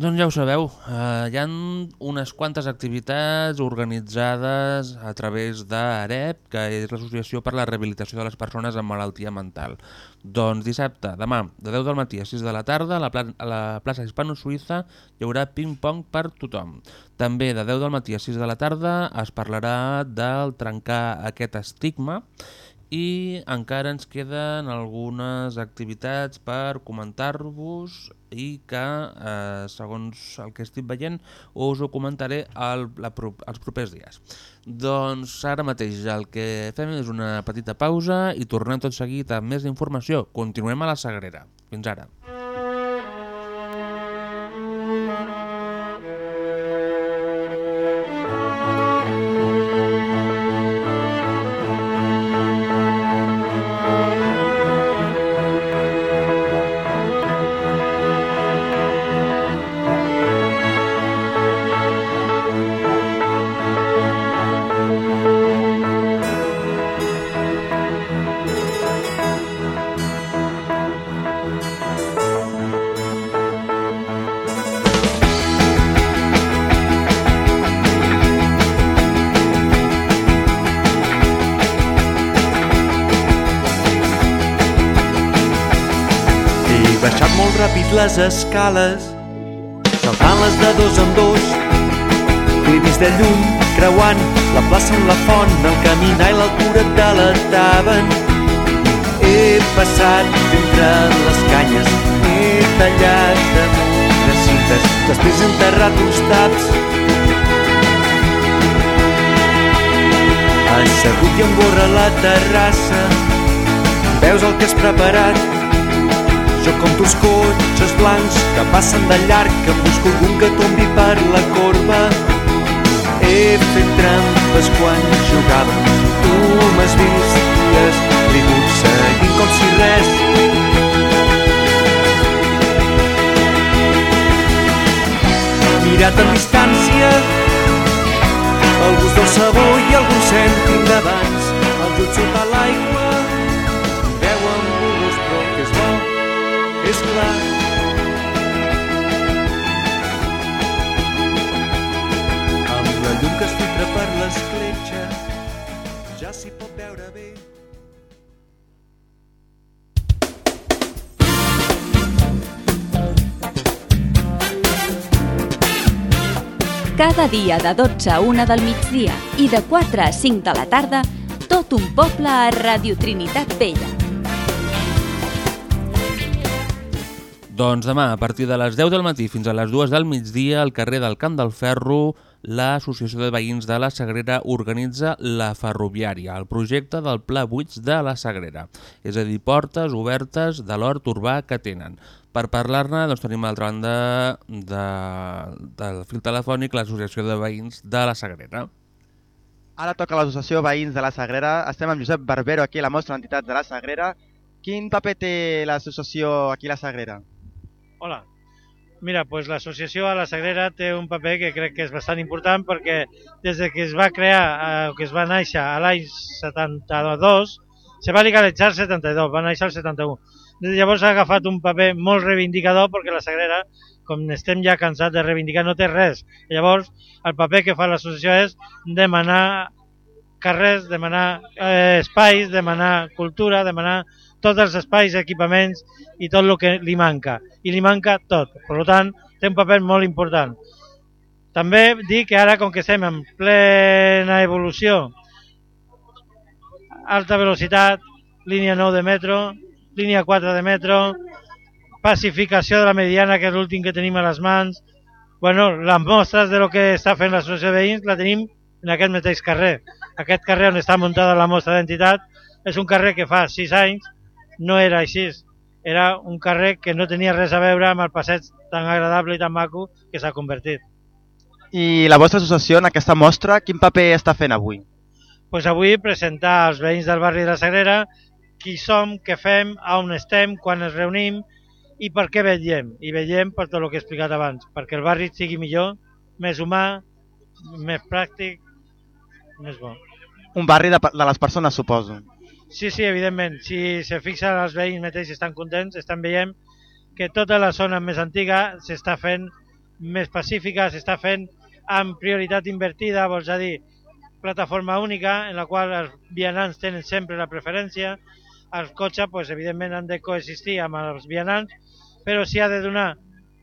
Doncs ja ho sabeu, eh, hi ha unes quantes activitats organitzades a través d'AREP, que és l'Associació per la Rehabilitació de les Persones amb Malaltia Mental. Doncs dissabte, demà, de 10 del matí a 6 de la tarda, a la, pla a la plaça Hispano-Suïssa hi haurà ping-pong per tothom. També de 10 del matí a 6 de la tarda es parlarà del trencar aquest estigma i encara ens queden algunes activitats per comentar-vos i que, eh, segons el que estic veient, us ho comentaré el, la, els propers dies. Doncs ara mateix el que fem és una petita pausa i tornem tot seguit amb més informació. Continuem a la Sagrera. Fins ara. Escales, saltant les de dos en dos. He vist de lluny, creuant la plaça amb la font, el caminar i l'altura de la taven. He passat entre les canyes, he tallat de cintes, després he enterrat uns taps. Assegut i amb gorra a la terrassa, veus el que has preparat, jo compto els cotxes blancs que passen de llarg, que em busco algun que tombi per la corba. He fet trampes quan jugàvem, tu m'has vist i has rigut seguint com si res. Mirat amb distància, el gust del sabor i algun cèntim d'abans, el jut sota l'aigua, Cada dia de 12 a 1 del migdia i de 4 a 5 de la tarda, tot un poble a Radio Trinitat Vella. Doncs demà, a partir de les 10 del matí fins a les 2 del migdia, al carrer del Camp del Ferro, l'Associació de Veïns de la Sagrera organitza la Ferroviària, el projecte del Pla Buits de la Sagrera, és a dir, portes obertes de l'hort urbà que tenen. Per parlar-ne doncs, tenim a l'altra banda de, del fil telefònic l'Associació de Veïns de la Sagrera. Ara toca l'Associació Veïns de la Sagrera. Estem amb Josep Barbero aquí a la mostra d'entitats de la Sagrera. Quin paper té l'associació aquí a la Sagrera? Hola. Mira, pues l'associació a la Sagrera té un paper que crec que és bastant important perquè des de que es va crear, eh, que es va néixer a l'any 72, se va legalitzar el 72, va néixer el 71. Llavors ha agafat un paper molt reivindicador perquè la Sagrera, com estem ja cansats de reivindicar, no té res. Llavors, el paper que fa l'associació és demanar carrers, demanar eh, espais, demanar cultura, demanar tots els espais, equipaments i tot el que li manca. I li manca tot. Per tant, té un paper molt important. També dir que ara, com que estem en plena evolució, alta velocitat, línia 9 de metro, línia 4 de metro, pacificació de la mediana, que és l'últim que tenim a les mans. Bueno, les mostres de lo que està fent l'associació de veïns la tenim en aquest mateix carrer. Aquest carrer on està muntada la mostra d'entitat és un carrer que fa 6 anys no era així. Era un carrer que no tenia res a veure amb el passeig tan agradable i tan maco que s'ha convertit. I la vostra associació en aquesta mostra, quin paper està fent avui? pues avui presentar als veïns del barri de la Sagrera qui som, què fem, on estem, quan ens reunim i per què vetllem. I vetllem per tot el que he explicat abans, perquè el barri sigui millor, més humà, més pràctic, més bo. Un barri de, de les persones, suposo. Sí, sí, evidentment. Si se fixen els veïns mateixos estan contents, estan veient que tota la zona més antiga s'està fent més pacífica, s'està fent amb prioritat invertida, vols a dir, plataforma única en la qual els vianants tenen sempre la preferència, els cotxes, pues, evidentment, han de coexistir amb els vianants, però si ha de donar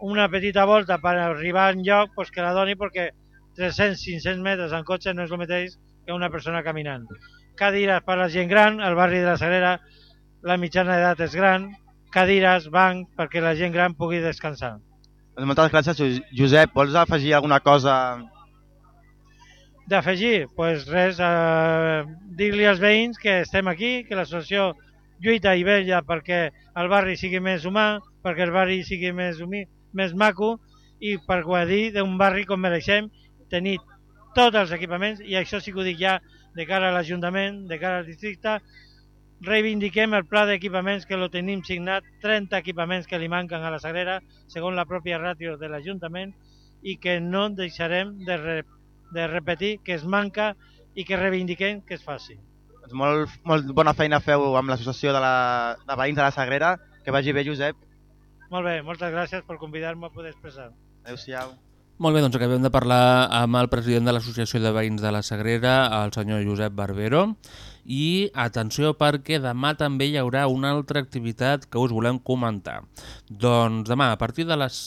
una petita volta per arribar en lloc, pues, que la doni perquè 300-500 metres en cotxe no és el mateix que una persona caminant. Cadires per a la gent gran, al barri de la Sagrera la mitjana d'edat és gran, cadires, banc, perquè la gent gran pugui descansar. Doncs moltes gràcies, Josep. Vols afegir alguna cosa d'afegir? pues res, eh, dir-li als veïns que estem aquí, que l'associació lluita i vella perquè el barri sigui més humà, perquè el barri sigui més, humí, més maco i per guadir d'un barri com mereixem tenir tots els equipaments i això sí que ho dic ja de cara a l'Ajuntament, de cara al districte, reivindiquem el pla d'equipaments que lo tenim signat, 30 equipaments que li manquen a la Sagrera, segons la pròpia ràtio de l'Ajuntament, i que no deixarem de de repetir que es manca i que reivindiquem que es faci. Doncs molt, molt bona feina feu amb l'associació de, la, de veïns de la Sagrera. Que vagi bé, Josep. Molt bé, moltes gràcies per convidar-me a poder expressar. Adéu-siau. Molt bé, doncs acabem de parlar amb el president de l'Associació de Veïns de la Sagrera, el senyor Josep Barbero, i atenció perquè demà també hi haurà una altra activitat que us volem comentar. Doncs demà, a partir de les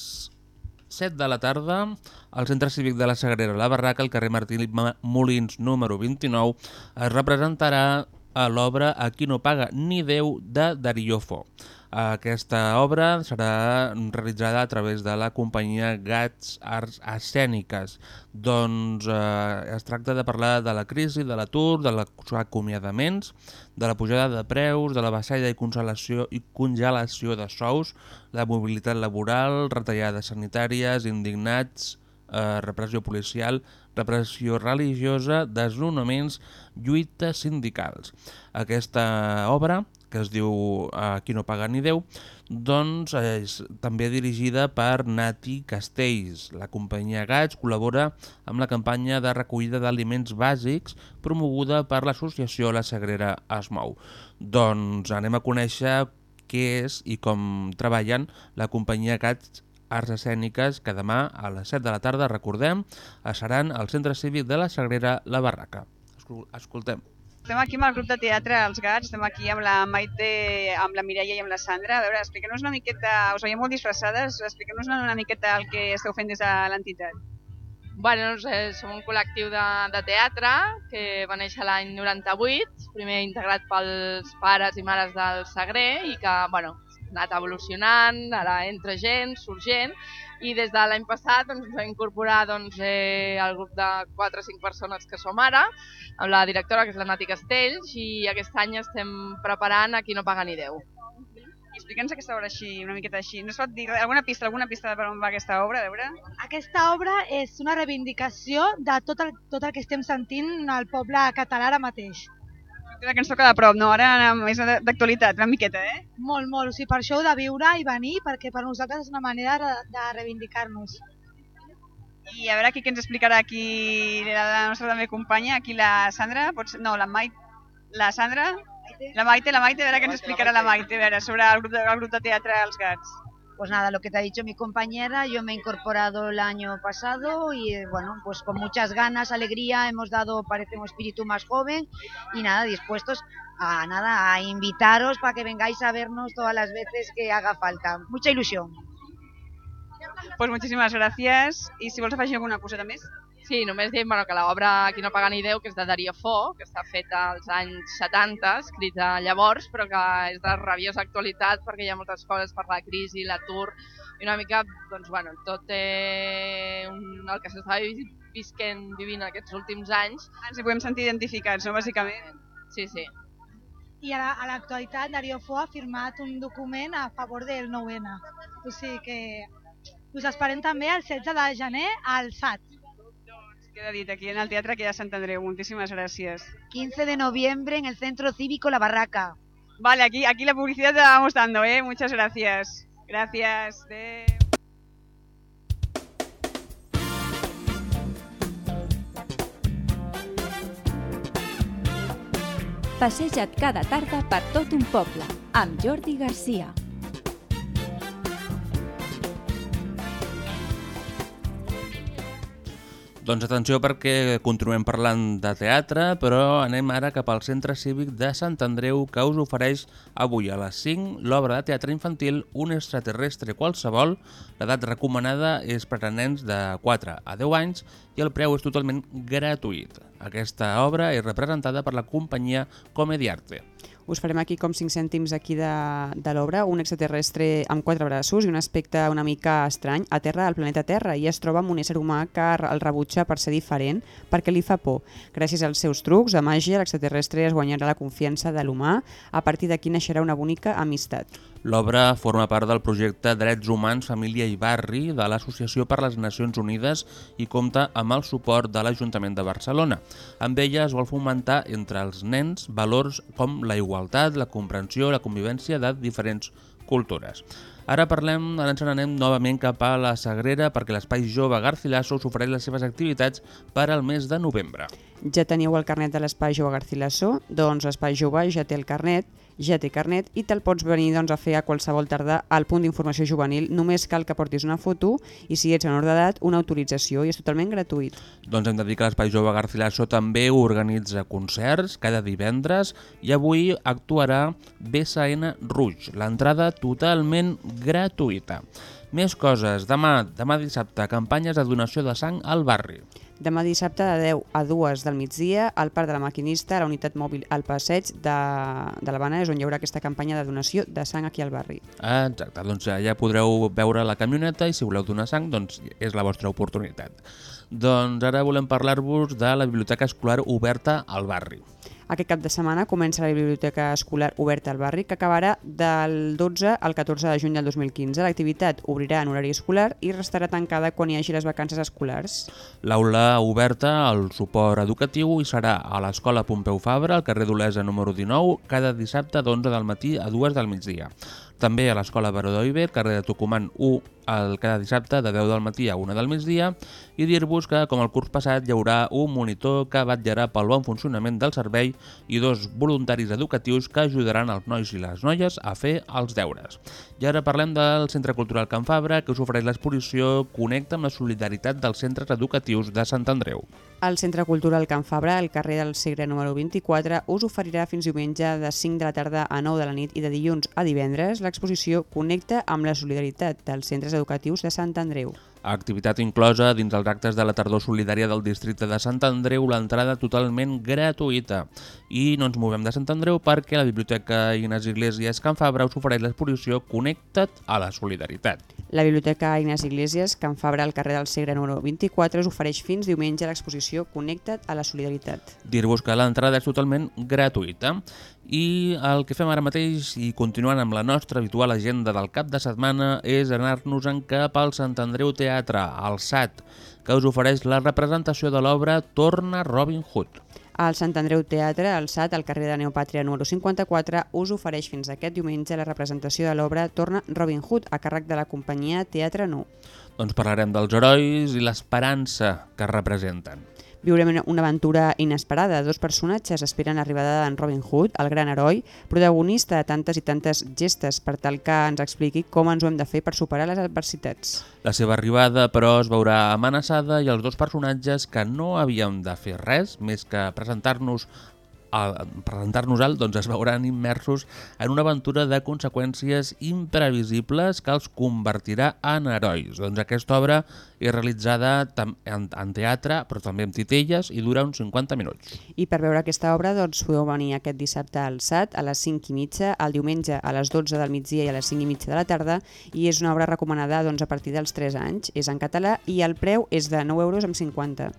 7 de la tarda, al Centre Cívic de la Sagrera La Barraca, al carrer Martí Molins número 29, es representarà a l'obra A qui no paga ni Déu de Dariofo. Aquesta obra serà realitzada a través de la companyia Gats Arts Escèniques. Doncs eh, es tracta de parlar de la crisi, de l'atur, de els acomiadaments, de la pujada de preus, de la baixada i congelació, i congelació de sous, la mobilitat laboral, retallades sanitàries, indignats, eh, repressió policial, repressió religiosa, desnonaments, lluites sindicals. Aquesta obra que es diu a Qui no paga ni Déu, doncs és també dirigida per Nati Castells. La companyia Gats col·labora amb la campanya de recollida d'aliments bàsics promoguda per l'associació La Sagrera Es Mou. Doncs anem a conèixer què és i com treballen la companyia Gats Arts Escèniques que demà a les 7 de la tarda, recordem, seran al Centre Cívic de la Sagrera La Barraca. Escoltem. Estem aquí amb el grup de teatre Els Gats, estem aquí amb la Maite, amb la Mireia i amb la Sandra. A veure, expliqueu-nos una miqueta, us veiem molt disfressades, expliqueu-nos una miqueta el que esteu fent des de l'entitat. Bueno, no sé, som un col·lectiu de, de teatre que va néixer l'any 98, primer integrat pels pares i mares del Sagrer i que, bueno, anat evolucionant, ara entra gent, surt gent i des de l'any passat doncs, ens va incorporar doncs, eh, el grup de 4 o 5 persones que som ara, amb la directora, que és la Nati Castells, i aquest any estem preparant a qui no paga ni Déu. Explica'ns aquesta obra així, una miqueta així. No es pot dir alguna pista, alguna pista de per on va aquesta obra, a veure? Aquesta obra és una reivindicació de tot el, tot el que estem sentint al poble català ara mateix que ens toca de prop, no? Ara més d'actualitat, una miqueta, eh? Molt, molt. O sigui, per això heu de viure i venir, perquè per nosaltres és una manera de, reivindicar-nos. I a veure aquí què ens explicarà aquí la, la nostra també companya, aquí la Sandra, pots... no, la Maite, la Sandra, la Maite, la Maite, a veure què ens explicarà la Maite, a veure, sobre el grup de, el grup de teatre Els Gats. Pues nada, lo que te ha dicho mi compañera, yo me he incorporado el año pasado y bueno, pues con muchas ganas, alegría, hemos dado, parece un espíritu más joven y nada, dispuestos a nada, a invitaros para que vengáis a vernos todas las veces que haga falta. Mucha ilusión. Pues muchísimas gracias. I si vols afegir alguna coseta més? Sí, només dir bueno, que l'obra Aquí no paga ni Déu, que és de Darío Fo, que està feta als anys 70, escrita llavors, però que és de rabiosa actualitat perquè hi ha moltes coses per la crisi, l'atur, i una mica, doncs, bueno, tot eh, un, el que s'estava vi- visquent, vivint aquests últims anys. Ens hi podem sentir identificats, no, bàsicament? Sí, sí. I a la- a l'actualitat Darío Fo ha firmat un document a favor del 9-N. O sigui que us esperem també el 16 de gener al SAT. Queda dit aquí en el Teatre que de Sant Andreu. Moltíssimes gràcies. 15 de noviembre en el Centro Cívico La Barraca. Vale, aquí, aquí la publicidad te la vamos dando, ¿eh? Muchas gracias. Gracias. De... Passeja't cada tarda per tot un poble, amb Jordi Garcia. Doncs atenció perquè continuem parlant de teatre, però anem ara cap al Centre Cívic de Sant Andreu que us ofereix avui a les 5 l'obra de teatre infantil Un extraterrestre qualsevol. L'edat recomanada és per a nens de 4 a 10 anys i el preu és totalment gratuït. Aquesta obra és representada per la companyia Comediarte. Us farem aquí com 5 cèntims aquí de, de l'obra, un extraterrestre amb quatre braços i un aspecte una mica estrany aterra al planeta Terra i es troba amb un ésser humà que el rebutja per ser diferent perquè li fa por. Gràcies als seus trucs de màgia, l'extraterrestre es guanyarà la confiança de l'humà, a partir d'aquí naixerà una bonica amistat. L'obra forma part del projecte Drets Humans, Família i Barri de l'Associació per les Nacions Unides i compta amb el suport de l'Ajuntament de Barcelona. Amb ella es vol fomentar entre els nens valors com la igualtat, la comprensió, la convivència de diferents cultures. Ara parlem, ara ens n'anem novament cap a la Sagrera perquè l'Espai Jove Garcilaso us ofereix les seves activitats per al mes de novembre. Ja teniu el carnet de l'Espai Jove Garcilaso? Doncs l'Espai Jove ja té el carnet, ja té carnet i te'l pots venir doncs, a fer a qualsevol tardà al punt d'informació juvenil. Només cal que portis una foto i si ets menor d'edat una autorització i és totalment gratuït. Doncs hem de dir que l'Espai Jove Garcilaso també organitza concerts cada divendres i avui actuarà BSN Rouge, l'entrada totalment gratuïta. Més coses, demà, demà dissabte, campanyes de donació de sang al barri. Demà dissabte de 10 a 2 del migdia al Parc de la Maquinista, a la unitat mòbil al passeig de, de l'Havana, és on hi haurà aquesta campanya de donació de sang aquí al barri. Ah, Exacte, doncs allà podreu veure la camioneta i si voleu donar sang, doncs és la vostra oportunitat. Doncs ara volem parlar-vos de la biblioteca escolar oberta al barri. Aquest cap de setmana comença la Biblioteca Escolar Oberta al Barri, que acabarà del 12 al 14 de juny del 2015. L'activitat obrirà en horari escolar i restarà tancada quan hi hagi les vacances escolars. L'aula oberta al suport educatiu i serà a l'Escola Pompeu Fabra, al carrer d'Olesa número 19, cada dissabte d'11 del matí a 2 del migdia. També a l'Escola Baró d'Oiber, carrer de Tucumán 1, el cada dissabte de 10 del matí a 1 del migdia i dir-vos que, com el curs passat, hi haurà un monitor que vetllarà pel bon funcionament del servei i dos voluntaris educatius que ajudaran els nois i les noies a fer els deures. I ara parlem del Centre Cultural Can Fabra, que us ofereix l'exposició Connecta amb la solidaritat dels centres educatius de Sant Andreu. El Centre Cultural Can Fabra, al carrer del Segre número 24, us oferirà fins diumenge de 5 de la tarda a 9 de la nit i de dilluns a divendres l'exposició Connecta amb la solidaritat dels centres educatius de Sant Andreu. Activitat inclosa dins els actes de la tardor solidària del districte de Sant Andreu, l'entrada totalment gratuïta. I no ens movem de Sant Andreu perquè la Biblioteca Ignasi Iglesias Can Fabra us ofereix l'exposició Connecta't a la solidaritat. La Biblioteca Ignasi Iglesias, Can Fabra, al carrer del Segre número 24, us ofereix fins diumenge l'exposició Connecta't a la solidaritat. Dir-vos que l'entrada és totalment gratuïta. I el que fem ara mateix, i continuant amb la nostra habitual agenda del cap de setmana, és anar-nos-en cap al Sant Andreu Teatre, al SAT, que us ofereix la representació de l'obra Torna Robin Hood. Al Sant Andreu Teatre, al SAT, al carrer de Neopàtria número 54, us ofereix fins aquest diumenge la representació de l'obra Torna Robin Hood, a càrrec de la companyia Teatre Nou. Doncs parlarem dels herois i l'esperança que representen. Viurem una- aventura inesperada. Dos personatges esperen l'arribada d'en Robin Hood, el gran heroi, protagonista de tantes i tantes gestes per tal que ens expliqui com ens ho hem de fer per superar les adversitats. La seva arribada, però, es veurà amenaçada i els dos personatges que no havien de fer res més que presentar-nos al presentar-nos-el doncs, es veuran immersos en una aventura de conseqüències imprevisibles que els convertirà en herois. Doncs aquesta obra és realitzada en, en teatre, però també amb titelles, i dura uns 50 minuts. I per veure aquesta obra doncs, podeu venir aquest dissabte al SAT a les 5 i mitja, el diumenge a les 12 del migdia i a les 5 i mitja de la tarda, i és una obra recomanada doncs, a partir dels 3 anys. És en català i el preu és de 9 euros amb 50.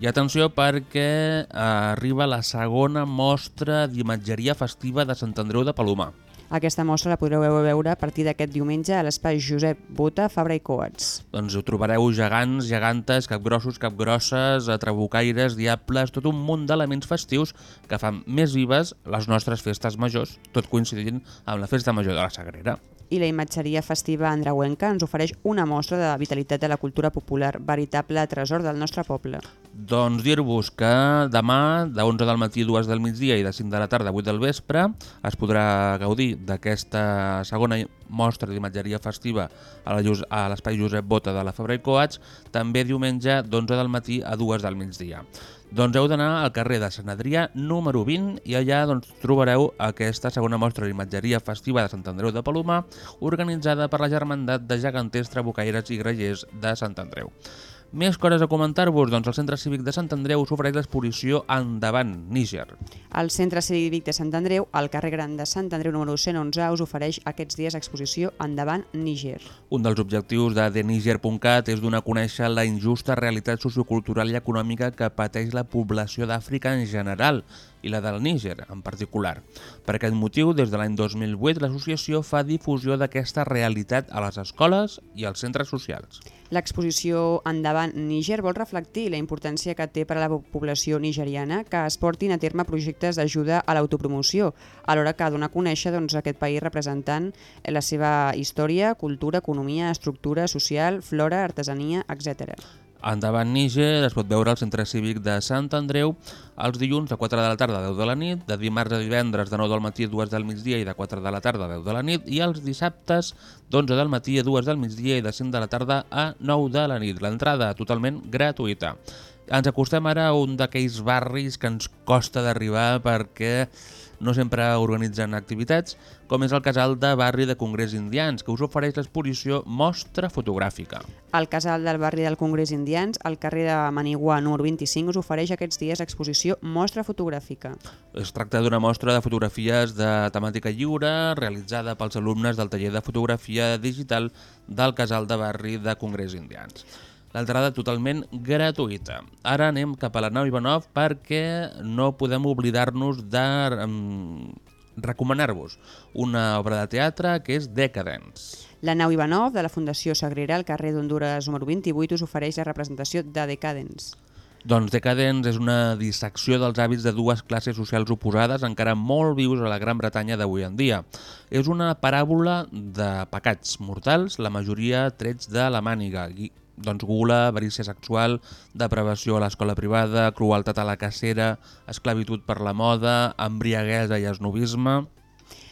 I atenció perquè eh, arriba la segona mostra d'imatgeria festiva de Sant Andreu de Palomar. Aquesta mostra la podreu veure a partir d'aquest diumenge a l'espai Josep Bota, Fabra i Coats. Doncs ho trobareu gegants, gegantes, capgrossos, capgrosses, trabucaires, diables, tot un munt d'elements festius que fan més vives les nostres festes majors, tot coincidint amb la festa major de la Sagrera i la imatgeria festiva andreuenca ens ofereix una mostra de la vitalitat de la cultura popular, veritable tresor del nostre poble. Doncs dir-vos que demà, de 11 del matí a 2 del migdia i de 5 de la tarda a 8 del vespre, es podrà gaudir d'aquesta segona mostra d'imatgeria festiva a l'espai Josep Bota de la Fabra i Coats, també diumenge d'11 del matí a 2 del migdia. Doncs heu d'anar al carrer de Sant Adrià número 20 i allà doncs, trobareu aquesta segona mostra d'imatgeria festiva de Sant Andreu de Palomar organitzada per la Germandat de Geganters, Trabucaires i Grellers de Sant Andreu. Més coses a comentar-vos, doncs el Centre Cívic de Sant Andreu s'ofereix l'exposició Endavant, Níger. El Centre Cívic de Sant Andreu, al carrer Gran de Sant Andreu número 111, us ofereix aquests dies exposició Endavant, Níger. Un dels objectius de TheNiger.cat és donar a conèixer la injusta realitat sociocultural i econòmica que pateix la població d'Àfrica en general i la del Níger en particular. Per aquest motiu, des de l'any 2008, l'associació fa difusió d'aquesta realitat a les escoles i als centres socials. L'exposició Endavant Níger vol reflectir la importància que té per a la població nigeriana que es portin a terme projectes d'ajuda a l'autopromoció, alhora que donar a conèixer doncs, aquest país representant la seva història, cultura, economia, estructura social, flora, artesania, etc. Endavant Níger es pot veure al Centre Cívic de Sant Andreu els dilluns de 4 de la tarda a 10 de la nit, de dimarts a divendres de 9 del matí a 2 del migdia i de 4 de la tarda a 10 de la nit i els dissabtes d'11 del matí a 2 del migdia i de 5 de la tarda a 9 de la nit. L'entrada totalment gratuïta. Ens acostem ara a un d'aquells barris que ens costa d'arribar perquè no sempre organitzen activitats, com és el casal de barri de Congrés Indians, que us ofereix l'exposició Mostra Fotogràfica. El casal del barri del Congrés Indians, al carrer de Manigua número 25, us ofereix aquests dies exposició Mostra Fotogràfica. Es tracta d'una mostra de fotografies de temàtica lliure realitzada pels alumnes del taller de fotografia digital del casal de barri de Congrés Indians l'entrada totalment gratuïta. Ara anem cap a la nau Ivanov perquè no podem oblidar-nos de um, recomanar-vos una obra de teatre que és Decadence. La nau Ivanov de la Fundació Sagrera al carrer d'Honduras número 28 us ofereix la representació de Decadence. Doncs Decadence és una dissecció dels hàbits de dues classes socials oposades encara molt vius a la Gran Bretanya d'avui en dia. És una paràbola de pecats mortals, la majoria trets de la màniga, doncs gula, avarícia sexual, depravació a l'escola privada, crueltat a la cacera, esclavitud per la moda, embriaguesa i esnovisme...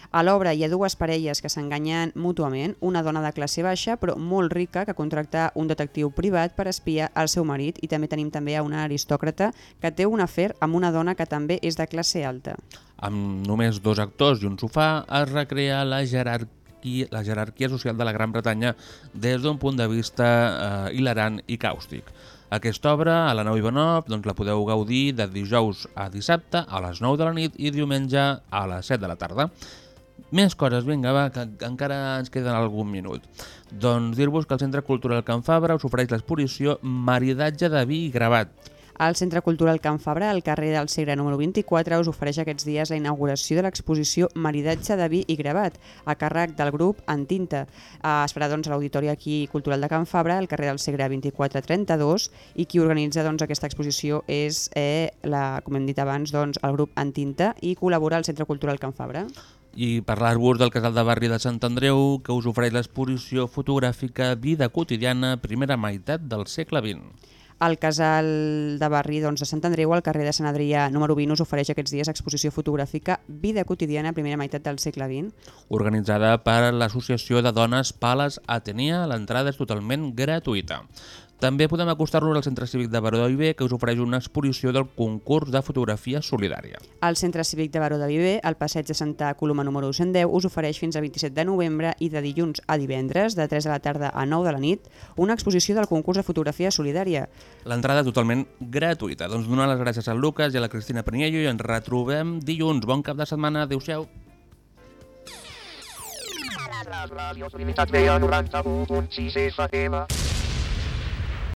A l'obra hi ha dues parelles que s'enganyen mútuament, una dona de classe baixa però molt rica que contracta un detectiu privat per espiar el seu marit i també tenim també a una aristòcrata que té un afer amb una dona que també és de classe alta. Amb només dos actors i un sofà es recrea la jerarquia jerarquia, la jerarquia social de la Gran Bretanya des d'un punt de vista eh, hilarant i càustic. Aquesta obra, a la 9 Ivanov, doncs la podeu gaudir de dijous a dissabte a les 9 de la nit i diumenge a les 7 de la tarda. Més coses, vinga, va, que encara ens queden algun minut. Doncs dir-vos que el Centre Cultural Can Fabra us ofereix l'exposició Maridatge de vi i gravat, el Centre Cultural Can Fabra, al carrer del Segre número 24, us ofereix aquests dies la inauguració de l'exposició Maridatge de vi i gravat, a càrrec del grup Antinta. Eh, es farà doncs, a l'Auditori aquí Cultural de Can Fabra, al carrer del Segre 2432, i qui organitza doncs, aquesta exposició és, eh, la, com hem dit abans, doncs, el grup Antinta i col·labora al Centre Cultural Can Fabra i parlar-vos del casal de barri de Sant Andreu que us ofereix l'exposició fotogràfica Vida quotidiana, primera meitat del segle XX. El casal de barri doncs, de Sant Andreu, al carrer de Sant Adrià número 20, us ofereix aquests dies exposició fotogràfica Vida quotidiana, primera meitat del segle XX. Organitzada per l'Associació de Dones Pales Atenia, l'entrada és totalment gratuïta. També podem acostar-nos al Centre Cívic de Baró de Viver, que us ofereix una exposició del concurs de fotografia solidària. El Centre Cívic de Baró de Viver, al passeig de Santa Coloma número 110, us ofereix fins a 27 de novembre i de dilluns a divendres, de 3 de la tarda a 9 de la nit, una exposició del concurs de fotografia solidària. L'entrada totalment gratuïta. Doncs donar les gràcies al Lucas i a la Cristina Paniello i ens retrobem dilluns. Bon cap de setmana. Adéu-siau. Les ràdios Trinitat Vella 91.6 FM.